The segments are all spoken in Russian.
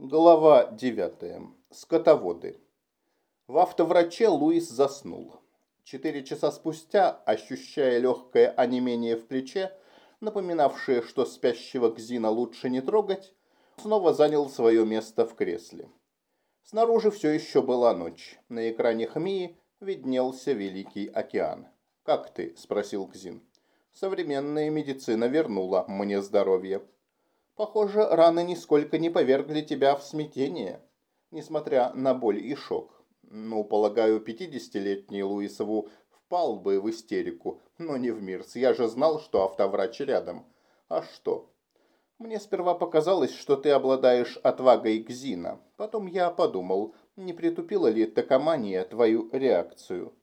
Глава 9. Скотоводы. В автовраче Луис заснул. Четыре часа спустя, ощущая легкое онемение в плече, напоминавшее, что спящего Гзина лучше не трогать, снова занял свое место в кресле. Снаружи все еще была ночь. На экране Хмии виднелся Великий океан. «Как ты?» – спросил Гзин. «Современная медицина вернула мне здоровье». Похоже, раны нисколько не повергли тебя в смятение, несмотря на боль и шок. Ну, полагаю, пятидесятилетний Луисову впал бы в истерику, но не в Мирс. Я же знал, что автоврач рядом. А что? Мне сперва показалось, что ты обладаешь отвагой Гзина. Потом я подумал, не притупила ли токомания твою реакцию.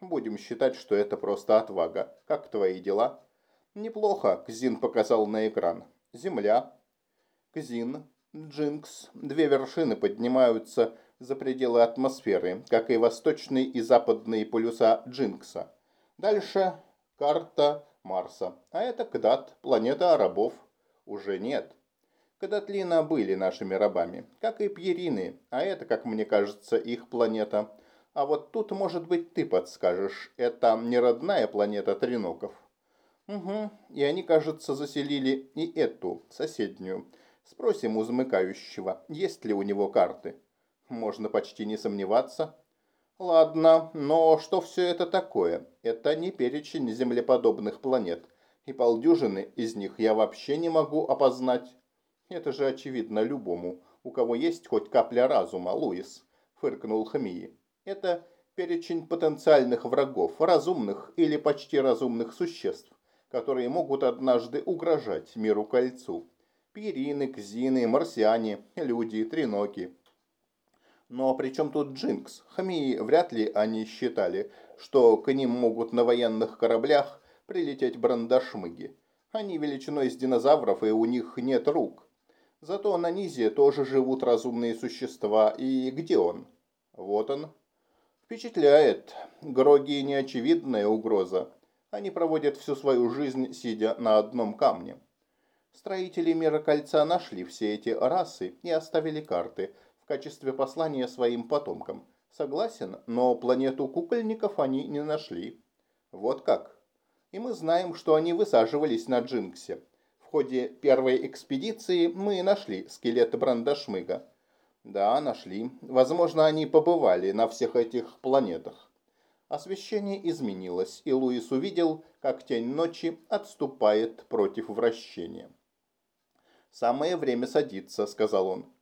Будем считать, что это просто отвага. Как твои дела? Неплохо, Гзин показал на экран. Земля, Кзин, Джинкс, две вершины поднимаются за пределы атмосферы, как и восточные и западные полюса Джинкса. Дальше карта Марса, а это Кдат, планета рабов. Уже нет. Кдатлина были нашими рабами, как и Пьерины, а это, как мне кажется, их планета. А вот тут, может быть, ты подскажешь, это не родная планета Триноков? Угу, и они, кажется, заселили и эту, соседнюю, Спросим у замыкающего, есть ли у него карты. Можно почти не сомневаться. Ладно, но что все это такое? Это не перечень землеподобных планет. И полдюжины из них я вообще не могу опознать. Это же очевидно любому, у кого есть хоть капля разума, Луис, фыркнул Хамии. Это перечень потенциальных врагов, разумных или почти разумных существ, которые могут однажды угрожать миру кольцу. Пирины, кзины, марсиане, люди, треноки. Но при чем тут Джинкс? Хмии вряд ли они считали, что к ним могут на военных кораблях прилететь брандашмыги. Они величиной с динозавров, и у них нет рук. Зато на Низе тоже живут разумные существа. И где он? Вот он. Впечатляет. Гроги неочевидная угроза. Они проводят всю свою жизнь, сидя на одном камне. Строители мира кольца нашли все эти расы и оставили карты в качестве послания своим потомкам. Согласен, но планету кукольников они не нашли. Вот как. И мы знаем, что они высаживались на Джинксе. В ходе первой экспедиции мы нашли скелет Брандашмыга. Да, нашли. Возможно, они побывали на всех этих планетах. Освещение изменилось, и Луис увидел, как тень ночи отступает против вращения. «Самое время садиться», — сказал он.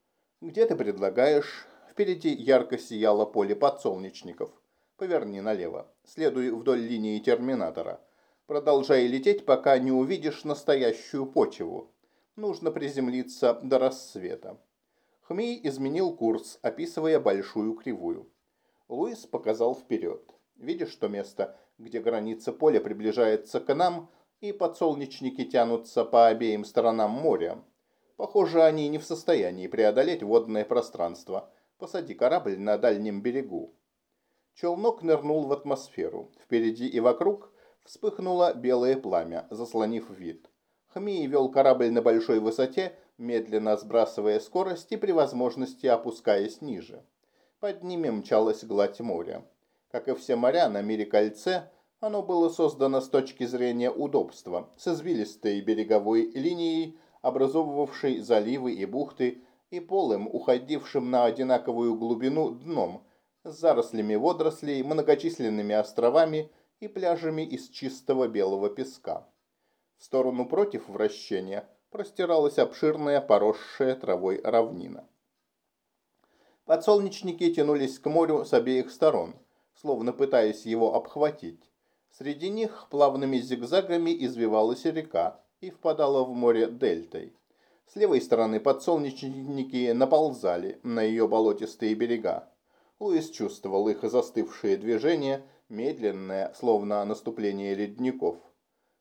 «Где ты предлагаешь?» Впереди ярко сияло поле подсолнечников. Поверни налево. Следуй вдоль линии терминатора. Продолжай лететь, пока не увидишь настоящую почву. Нужно приземлиться до рассвета. Хмей изменил курс, описывая большую кривую. Луис показал вперед. Видишь то место, где граница поля приближается к нам, и подсолнечники тянутся по обеим сторонам моря? Похоже, они не в состоянии преодолеть водное пространство. Посади корабль на дальнем берегу. Челнок нырнул в атмосферу. Впереди и вокруг вспыхнуло белое пламя, заслонив вид. Хмей вел корабль на большой высоте, медленно сбрасывая скорость и при возможности опускаясь ниже. Под ними мчалась гладь моря. Как и все моря на мире кольце, оно было создано с точки зрения удобства, с извилистой береговой линией, образовывавший заливы и бухты, и полым, уходившим на одинаковую глубину дном, с зарослями водорослей, многочисленными островами и пляжами из чистого белого песка. В сторону против вращения простиралась обширная поросшая травой равнина. Подсолнечники тянулись к морю с обеих сторон, словно пытаясь его обхватить. Среди них плавными зигзагами извивалась река, и впадала в море дельтой. С левой стороны подсолнечники наползали на ее болотистые берега. Луис чувствовал их застывшие движения, медленное, словно наступление ледников.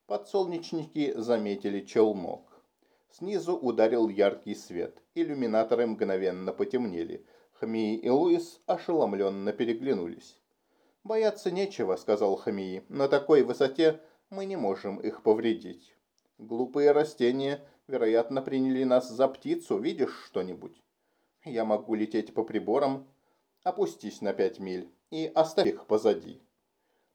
Подсолнечники заметили челнок. Снизу ударил яркий свет. Иллюминаторы мгновенно потемнели. Хмии и Луис ошеломленно переглянулись. «Бояться нечего», — сказал Хмии. «На такой высоте мы не можем их повредить». Глупые растения, вероятно, приняли нас за птицу. Видишь что-нибудь? Я могу лететь по приборам. Опустись на пять миль и оставь их позади.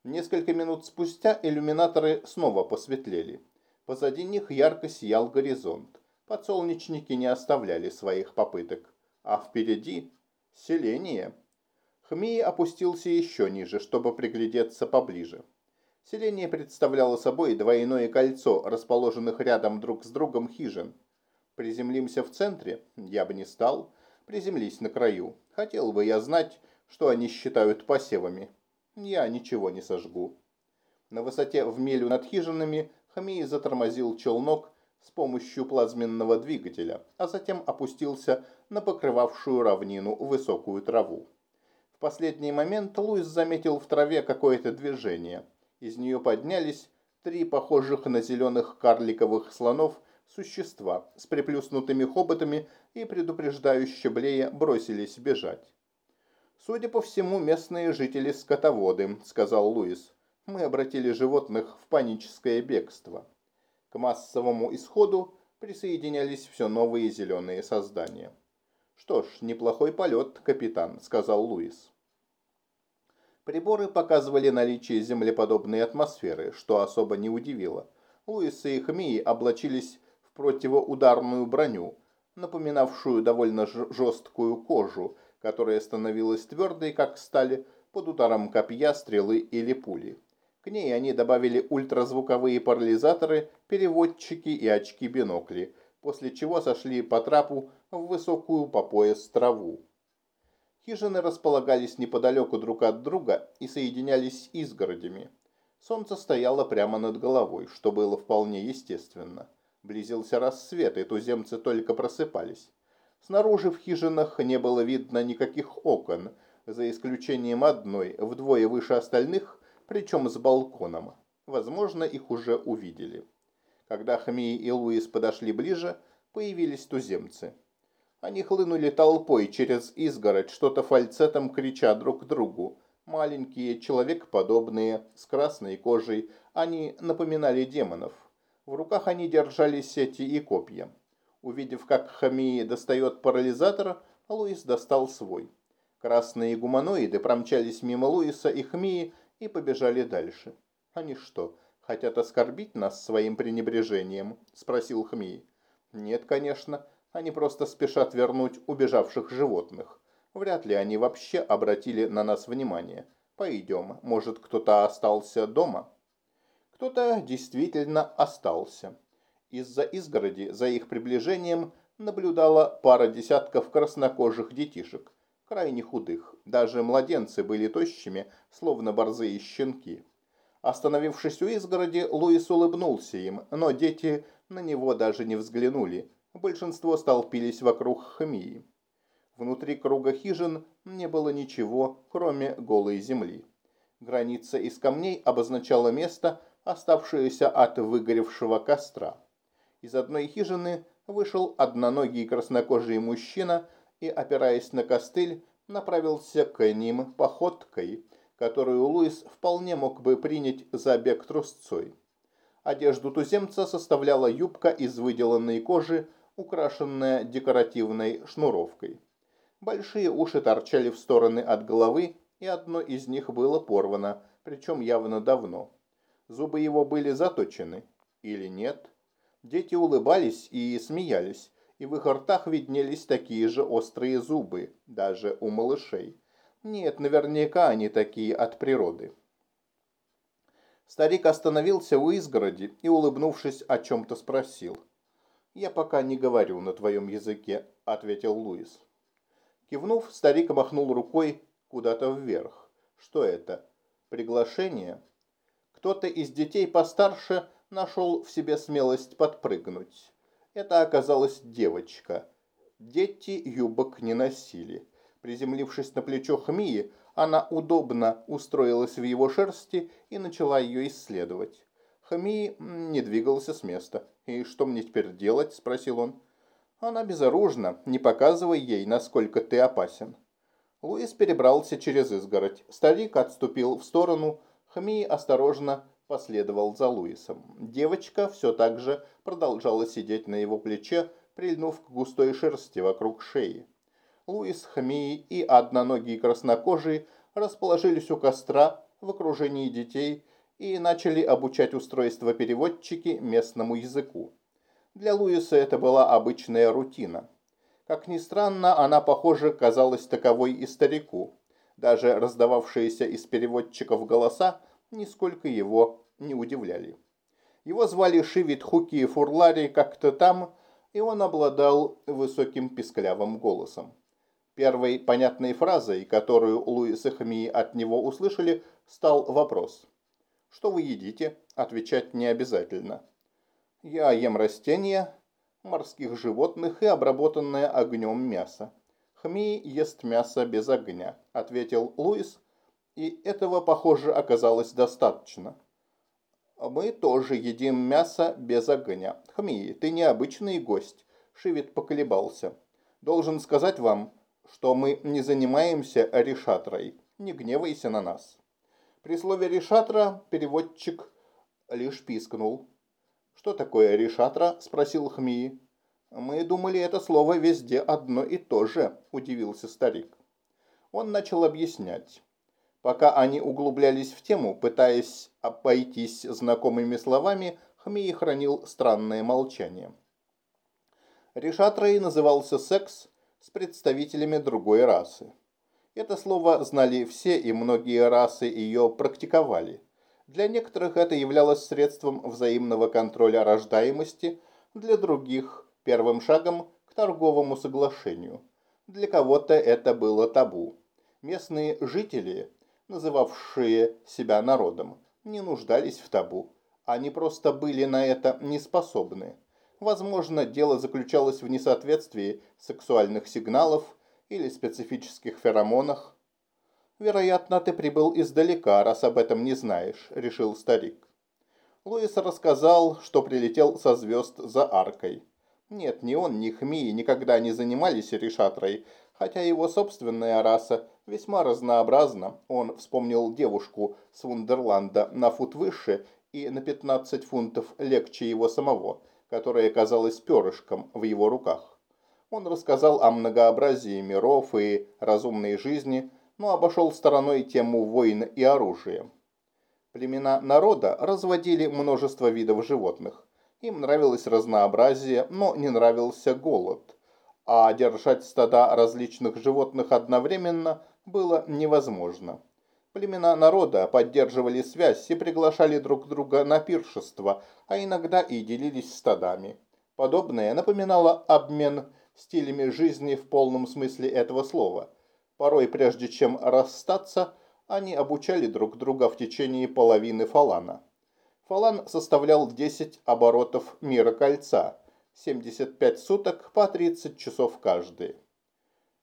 Несколько минут спустя иллюминаторы снова посветлели. Позади них ярко сиял горизонт. Подсолнечники не оставляли своих попыток. А впереди селение. Хмии опустился еще ниже, чтобы приглядеться поближе. Селение представляло собой двойное кольцо, расположенных рядом друг с другом хижин. Приземлимся в центре? Я бы не стал. Приземлись на краю. Хотел бы я знать, что они считают посевами. Я ничего не сожгу. На высоте в милю над хижинами Хамии затормозил челнок с помощью плазменного двигателя, а затем опустился на покрывавшую равнину высокую траву. В последний момент Луис заметил в траве какое-то движение. Из нее поднялись три похожих на зеленых карликовых слонов существа с приплюснутыми хоботами и предупреждающе блея бросились бежать. «Судя по всему, местные жители-скотоводы», — сказал Луис. «Мы обратили животных в паническое бегство». К массовому исходу присоединялись все новые зеленые создания. «Что ж, неплохой полет, капитан», — сказал Луис. Приборы показывали наличие землеподобной атмосферы, что особо не удивило. Луис и Хмии облачились в противоударную броню, напоминавшую довольно жесткую кожу, которая становилась твердой, как сталь, под ударом копья, стрелы или пули. К ней они добавили ультразвуковые парализаторы, переводчики и очки-бинокли, после чего сошли по трапу в высокую по пояс траву. Хижины располагались неподалеку друг от друга и соединялись изгородями. Солнце стояло прямо над головой, что было вполне естественно. Близился рассвет, и туземцы только просыпались. Снаружи в хижинах не было видно никаких окон, за исключением одной, вдвое выше остальных, причем с балконом. Возможно, их уже увидели. Когда Хмии и Луис подошли ближе, появились туземцы. Они хлынули толпой через изгородь, что-то фальцетом крича друг другу. Маленькие, человекоподобные, с красной кожей, они напоминали демонов. В руках они держали сети и копья. Увидев, как Хамии достает парализатор, Луис достал свой. Красные гуманоиды промчались мимо Луиса и Хмии и побежали дальше. «Они что, хотят оскорбить нас своим пренебрежением?» – спросил Хмии. «Нет, конечно. Они просто спешат вернуть убежавших животных. Вряд ли они вообще обратили на нас внимание. Пойдем, может, кто-то остался дома?» Кто-то действительно остался. Из-за изгороди за их приближением наблюдала пара десятков краснокожих детишек, крайне худых. Даже младенцы были тощими, словно борзые щенки. Остановившись у изгороди, Луис улыбнулся им, но дети на него даже не взглянули. Большинство столпились вокруг хмии. Внутри круга хижин не было ничего, кроме голой земли. Граница из камней обозначала место, оставшееся от выгоревшего костра. Из одной хижины вышел одноногий краснокожий мужчина и, опираясь на костыль, направился к ним походкой, которую Луис вполне мог бы принять за бег трусцой. Одежду туземца составляла юбка из выделанной кожи, украшенная декоративной шнуровкой. Большие уши торчали в стороны от головы, и одно из них было порвано, причем явно давно. Зубы его были заточены. Или нет? Дети улыбались и смеялись, и в их ртах виднелись такие же острые зубы, даже у малышей. Нет, наверняка они такие от природы. Старик остановился у изгороди и, улыбнувшись, о чем-то спросил. «Я пока не говорю на твоем языке», — ответил Луис. Кивнув, старик махнул рукой куда-то вверх. «Что это? Приглашение?» Кто-то из детей постарше нашел в себе смелость подпрыгнуть. Это оказалась девочка. Дети юбок не носили. Приземлившись на плечо Хмии, она удобно устроилась в его шерсти и начала ее исследовать. Хмии не двигался с места. «И что мне теперь делать?» – спросил он. «Она безоружна. Не показывай ей, насколько ты опасен». Луис перебрался через изгородь. Старик отступил в сторону. Хмии осторожно последовал за Луисом. Девочка все так же продолжала сидеть на его плече, прильнув к густой шерсти вокруг шеи. Луис, Хмии и одноногие краснокожие расположились у костра в окружении детей и начали обучать устройство переводчики местному языку. Для Луиса это была обычная рутина. Как ни странно, она, похоже, казалась таковой и старику. Даже раздававшиеся из переводчиков голоса нисколько его не удивляли. Его звали Шивит Хуки Фурлари как-то там, и он обладал высоким писклявым голосом. Первой понятной фразой, которую Луис и Хмии от него услышали, стал вопрос. «Что вы едите?» Отвечать не обязательно. «Я ем растения, морских животных и обработанное огнем мясо. Хмии ест мясо без огня», – ответил Луис, и этого, похоже, оказалось достаточно. «Мы тоже едим мясо без огня. Хмии, ты необычный гость», – Шивит поколебался. «Должен сказать вам, что мы не занимаемся решатрой. Не гневайся на нас». При слове «решатра» переводчик лишь пискнул. «Что такое решатра?» – спросил Хмии. «Мы думали, это слово везде одно и то же», – удивился старик. Он начал объяснять. Пока они углублялись в тему, пытаясь обойтись знакомыми словами, Хмии хранил странное молчание. Решатрой назывался секс с представителями другой расы. Это слово знали все, и многие расы ее практиковали. Для некоторых это являлось средством взаимного контроля рождаемости, для других – первым шагом к торговому соглашению. Для кого-то это было табу. Местные жители, называвшие себя народом, не нуждались в табу. Они просто были на это неспособны. Возможно, дело заключалось в несоответствии сексуальных сигналов – или специфических феромонах. «Вероятно, ты прибыл издалека, раз об этом не знаешь», – решил старик. Луис рассказал, что прилетел со звезд за аркой. Нет, ни он, ни Хмии никогда не занимались решатрой, хотя его собственная раса весьма разнообразна. Он вспомнил девушку с Вундерланда на фут выше и на 15 фунтов легче его самого, которая казалась перышком в его руках. Он рассказал о многообразии миров и разумной жизни, но обошел стороной тему войн и оружия. Племена народа разводили множество видов животных. Им нравилось разнообразие, но не нравился голод. А держать стада различных животных одновременно было невозможно. Племена народа поддерживали связь и приглашали друг друга на пиршество, а иногда и делились стадами. Подобное напоминало обмен стилями жизни в полном смысле этого слова. Порой, прежде чем расстаться, они обучали друг друга в течение половины фалана. Фалан составлял 10 оборотов мира кольца, 75 суток по 30 часов каждый.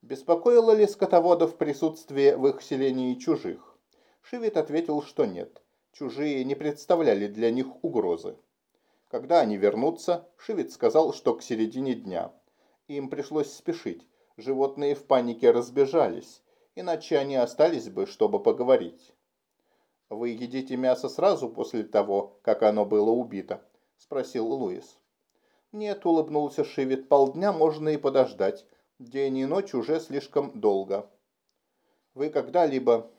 Беспокоило ли скотоводов присутствие в их селении чужих? Шивит ответил, что нет. Чужие не представляли для них угрозы. Когда они вернутся, Шивит сказал, что к середине дня – им пришлось спешить. Животные в панике разбежались, иначе они остались бы, чтобы поговорить. «Вы едите мясо сразу после того, как оно было убито?» – спросил Луис. «Нет», – улыбнулся Шивит, – «полдня можно и подождать. День и ночь уже слишком долго». «Вы когда-либо...»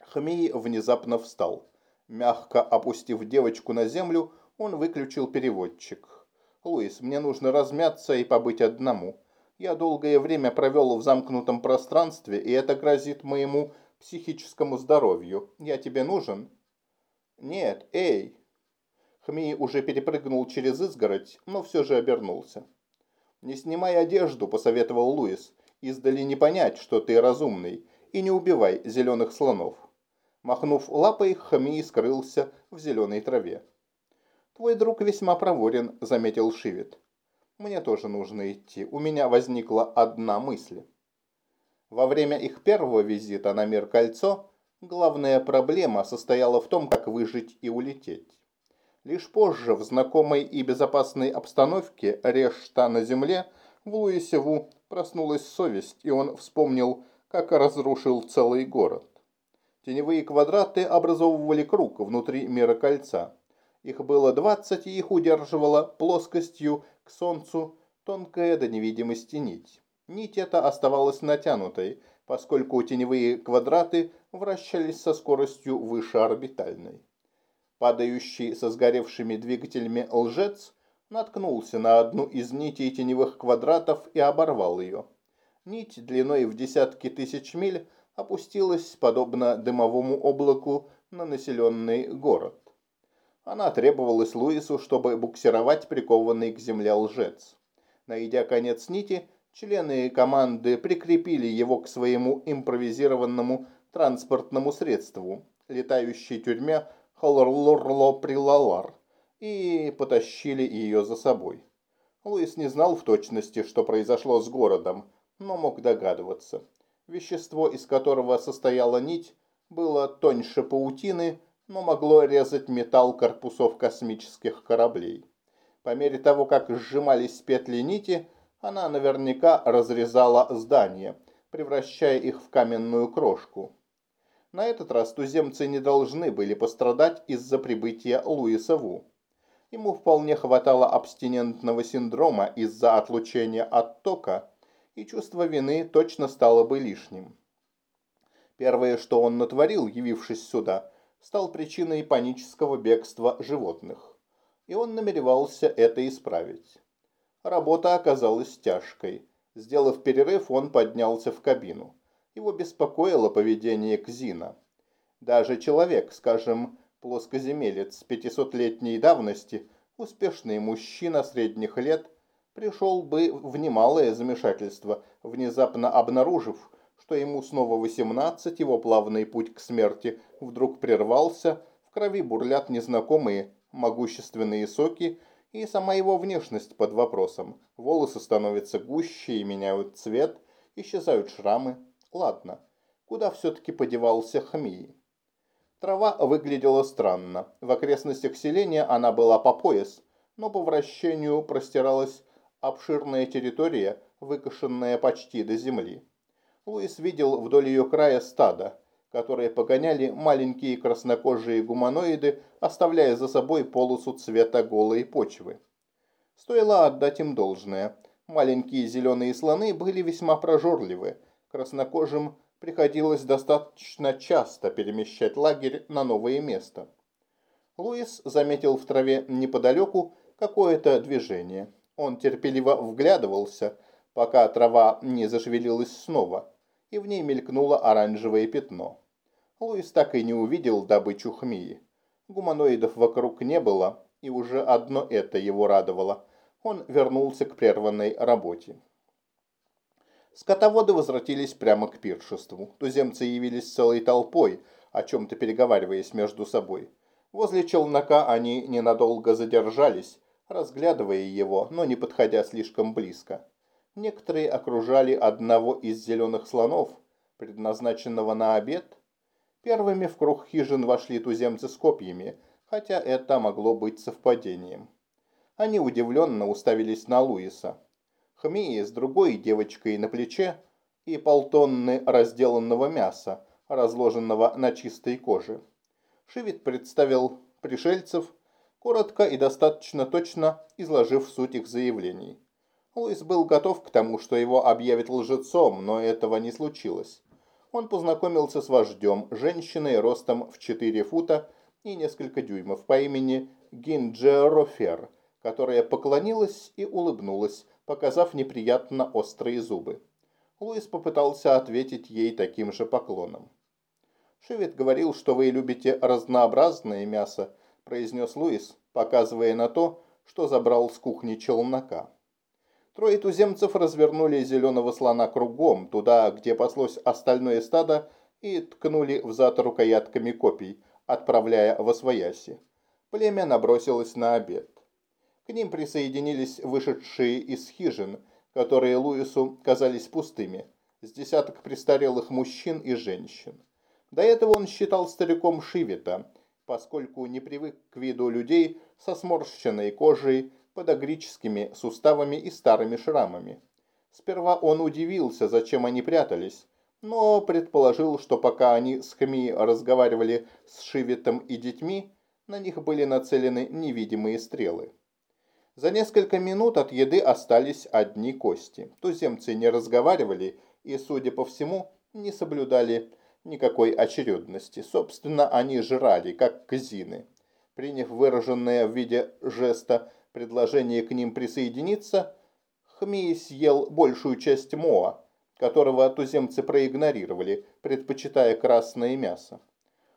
Хмей внезапно встал. Мягко опустив девочку на землю, он выключил переводчик. «Луис, мне нужно размяться и побыть одному. Я долгое время провел в замкнутом пространстве, и это грозит моему психическому здоровью. Я тебе нужен?» «Нет, эй!» Хмей уже перепрыгнул через изгородь, но все же обернулся. «Не снимай одежду», – посоветовал Луис. «Издали не понять, что ты разумный, и не убивай зеленых слонов». Махнув лапой, Хмей скрылся в зеленой траве. «Твой друг весьма проворен», – заметил Шивит. «Мне тоже нужно идти. У меня возникла одна мысль». Во время их первого визита на мир кольцо главная проблема состояла в том, как выжить и улететь. Лишь позже, в знакомой и безопасной обстановке Решта на земле, в Луисеву проснулась совесть, и он вспомнил, как разрушил целый город. Теневые квадраты образовывали круг внутри мира кольца. Их было двадцать, и их удерживала плоскостью к солнцу тонкая до невидимости нить. Нить эта оставалась натянутой, поскольку теневые квадраты вращались со скоростью выше орбитальной. Падающий со сгоревшими двигателями лжец наткнулся на одну из нитей теневых квадратов и оборвал ее. Нить длиной в десятки тысяч миль опустилась, подобно дымовому облаку, на населенный город. Она требовалась Луису, чтобы буксировать прикованный к земле лжец. Найдя конец нити, члены команды прикрепили его к своему импровизированному транспортному средству, летающей тюрьме Холорлорло-Прилалар, и потащили ее за собой. Луис не знал в точности, что произошло с городом, но мог догадываться. Вещество, из которого состояла нить, было тоньше паутины, но могло резать металл корпусов космических кораблей. По мере того, как сжимались петли нити, она наверняка разрезала здания, превращая их в каменную крошку. На этот раз туземцы не должны были пострадать из-за прибытия Луиса Ву. Ему вполне хватало абстинентного синдрома из-за отлучения от тока, и чувство вины точно стало бы лишним. Первое, что он натворил, явившись сюда, стал причиной панического бегства животных. И он намеревался это исправить. Работа оказалась тяжкой. Сделав перерыв, он поднялся в кабину. Его беспокоило поведение Кзина. Даже человек, скажем, плоскоземелец 500-летней давности, успешный мужчина средних лет, пришел бы в немалое замешательство, внезапно обнаружив, что ему снова 18, его плавный путь к смерти вдруг прервался, в крови бурлят незнакомые могущественные соки, и сама его внешность под вопросом. Волосы становятся гуще и меняют цвет, исчезают шрамы, Ладно, куда все-таки подевался Хмии? Трава выглядела странно. В окрестностях селения она была по пояс, но по вращению простиралась обширная территория, выкошенная почти до земли. Луис видел вдоль ее края стада, которые погоняли маленькие краснокожие гуманоиды, оставляя за собой полосу цвета голой почвы. Стоило отдать им должное. Маленькие зеленые слоны были весьма прожорливы, краснокожим приходилось достаточно часто перемещать лагерь на новое место. Луис заметил в траве неподалеку какое-то движение. Он терпеливо вглядывался, пока трава не зашевелилась снова, и в ней мелькнуло оранжевое пятно. Луис так и не увидел добычу хмии. Гуманоидов вокруг не было, и уже одно это его радовало. Он вернулся к прерванной работе. Скотоводы возвратились прямо к пиршеству. Туземцы явились целой толпой, о чем-то переговариваясь между собой. Возле челнока они ненадолго задержались, разглядывая его, но не подходя слишком близко. Некоторые окружали одного из зеленых слонов, предназначенного на обед. Первыми в круг хижин вошли туземцы с копьями, хотя это могло быть совпадением. Они удивленно уставились на Луиса. Хмии с другой девочкой на плече и полтонны разделанного мяса, разложенного на чистой коже. Шивит представил пришельцев, коротко и достаточно точно изложив суть их заявлений. Луис был готов к тому, что его объявят лжецом, но этого не случилось. Он познакомился с вождем, женщиной ростом в 4 фута и несколько дюймов по имени Гинджерофер, которая поклонилась и улыбнулась, показав неприятно острые зубы. Луис попытался ответить ей таким же поклоном. «Шевет говорил, что вы любите разнообразное мясо», – произнес Луис, показывая на то, что забрал с кухни челнока. Трое туземцев развернули зеленого слона кругом, туда, где паслось остальное стадо, и ткнули в зад рукоятками копий, отправляя в освояси. Племя набросилось на обед. К ним присоединились вышедшие из хижин, которые Луису казались пустыми, с десяток престарелых мужчин и женщин. До этого он считал стариком Шивита, поскольку не привык к виду людей со сморщенной кожей, подагрическими суставами и старыми шрамами. Сперва он удивился, зачем они прятались, но предположил, что пока они с Хми разговаривали с Шивитом и детьми, на них были нацелены невидимые стрелы. За несколько минут от еды остались одни кости. Туземцы не разговаривали и, судя по всему, не соблюдали никакой очередности. Собственно, они жрали, как казины. Приняв выраженное в виде жеста предложение к ним присоединиться, Хмей съел большую часть моа, которого туземцы проигнорировали, предпочитая красное мясо.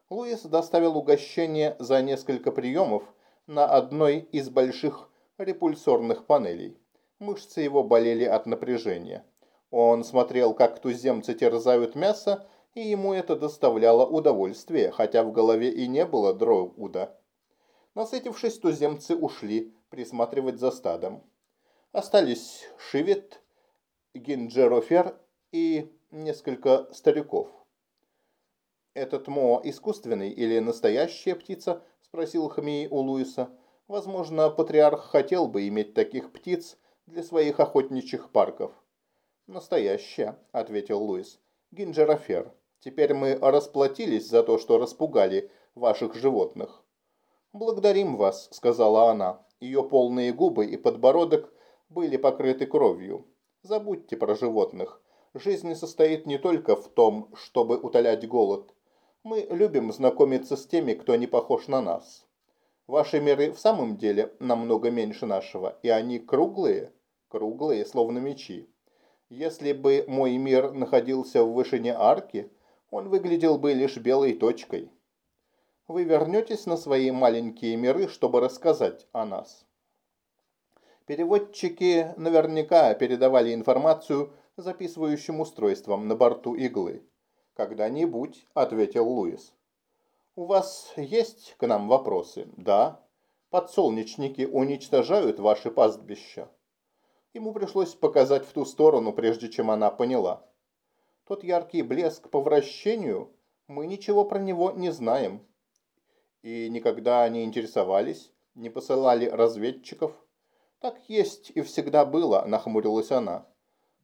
Луис доставил угощение за несколько приемов на одной из больших репульсорных панелей. Мышцы его болели от напряжения. Он смотрел, как туземцы терзают мясо, и ему это доставляло удовольствие, хотя в голове и не было дроуда. Насытившись, туземцы ушли присматривать за стадом. Остались Шивет, Гинджерофер и несколько стариков. «Этот Мо искусственный или настоящая птица?» – спросил Хмей у Луиса. «Возможно, патриарх хотел бы иметь таких птиц для своих охотничьих парков». «Настоящая», – ответил Луис. «Гинджерофер, теперь мы расплатились за то, что распугали ваших животных». «Благодарим вас», – сказала она. Ее полные губы и подбородок были покрыты кровью. Забудьте про животных. Жизнь состоит не только в том, чтобы утолять голод. Мы любим знакомиться с теми, кто не похож на нас. Ваши миры в самом деле намного меньше нашего, и они круглые, круглые, словно мечи. Если бы мой мир находился в вышине арки, он выглядел бы лишь белой точкой вы вернетесь на свои маленькие миры, чтобы рассказать о нас. Переводчики наверняка передавали информацию записывающим устройством на борту иглы. «Когда-нибудь», — ответил Луис. «У вас есть к нам вопросы?» «Да». «Подсолнечники уничтожают ваши пастбища?» Ему пришлось показать в ту сторону, прежде чем она поняла. Тот яркий блеск по вращению, мы ничего про него не знаем и никогда не интересовались, не посылали разведчиков? Так есть и всегда было, нахмурилась она.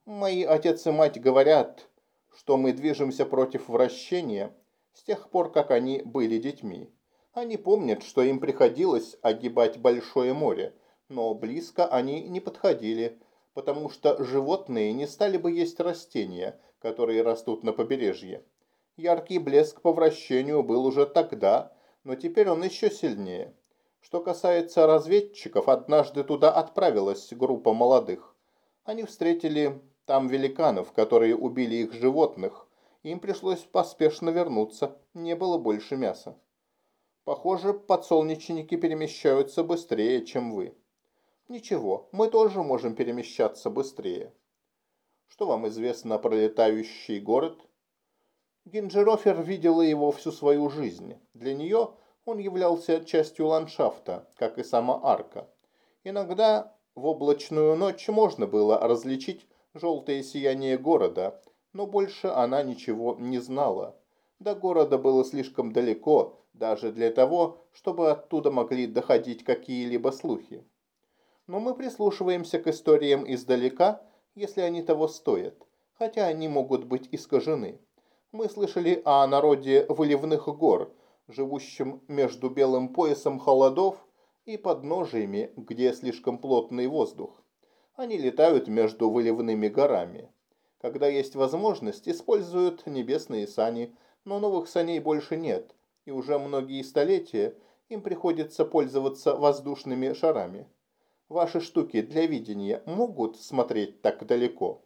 Мои отец и мать говорят, что мы движемся против вращения с тех пор, как они были детьми. Они помнят, что им приходилось огибать большое море, но близко они не подходили, потому что животные не стали бы есть растения, которые растут на побережье. Яркий блеск по вращению был уже тогда, но теперь он еще сильнее. Что касается разведчиков, однажды туда отправилась группа молодых. Они встретили там великанов, которые убили их животных. Им пришлось поспешно вернуться, не было больше мяса. Похоже, подсолнечники перемещаются быстрее, чем вы. Ничего, мы тоже можем перемещаться быстрее. Что вам известно про летающий город? Гинджерофер видела его всю свою жизнь. Для нее он являлся частью ландшафта, как и сама арка. Иногда в облачную ночь можно было различить желтое сияние города, но больше она ничего не знала. До города было слишком далеко, даже для того, чтобы оттуда могли доходить какие-либо слухи. Но мы прислушиваемся к историям издалека, если они того стоят, хотя они могут быть искажены. Мы слышали о народе выливных гор, живущем между белым поясом холодов и подножиями, где слишком плотный воздух. Они летают между выливными горами. Когда есть возможность, используют небесные сани, но новых саней больше нет, и уже многие столетия им приходится пользоваться воздушными шарами. Ваши штуки для видения могут смотреть так далеко.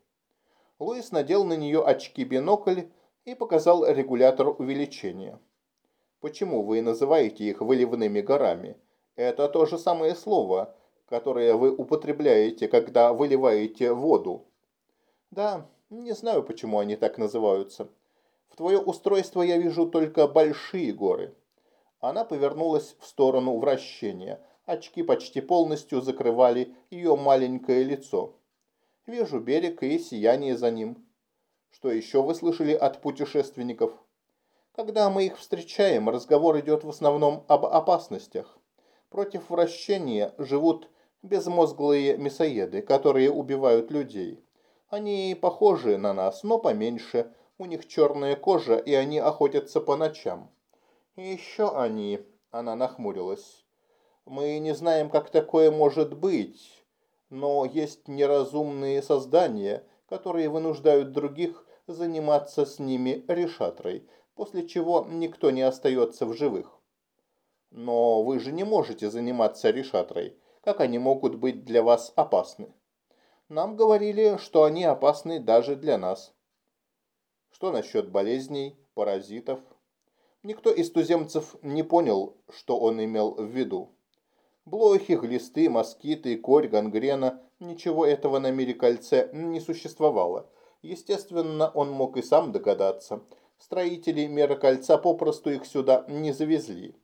Луис надел на нее очки-бинокль и показал регулятор увеличения. Почему вы называете их выливными горами? Это то же самое слово, которое вы употребляете, когда выливаете воду. Да, не знаю, почему они так называются. В твое устройство я вижу только большие горы. Она повернулась в сторону вращения. Очки почти полностью закрывали ее маленькое лицо. Вижу берег и сияние за ним. Что еще вы слышали от путешественников? Когда мы их встречаем, разговор идет в основном об опасностях. Против вращения живут безмозглые мясоеды, которые убивают людей. Они похожи на нас, но поменьше. У них черная кожа, и они охотятся по ночам. И еще они... Она нахмурилась. Мы не знаем, как такое может быть, но есть неразумные создания, которые вынуждают других заниматься с ними решатрой, после чего никто не остается в живых. Но вы же не можете заниматься решатрой. Как они могут быть для вас опасны? Нам говорили, что они опасны даже для нас. Что насчет болезней, паразитов? Никто из туземцев не понял, что он имел в виду. Блохи, глисты, москиты, корь, гангрена – ничего этого на мире кольце не существовало. Естественно, он мог и сам догадаться. Строители мира кольца попросту их сюда не завезли.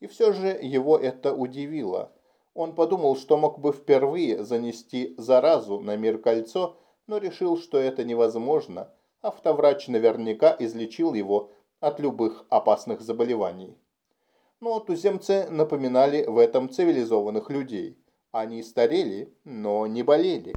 И все же его это удивило. Он подумал, что мог бы впервые занести заразу на мир кольцо, но решил, что это невозможно. Автоврач наверняка излечил его от любых опасных заболеваний. Но туземцы напоминали в этом цивилизованных людей. Они старели, но не болели.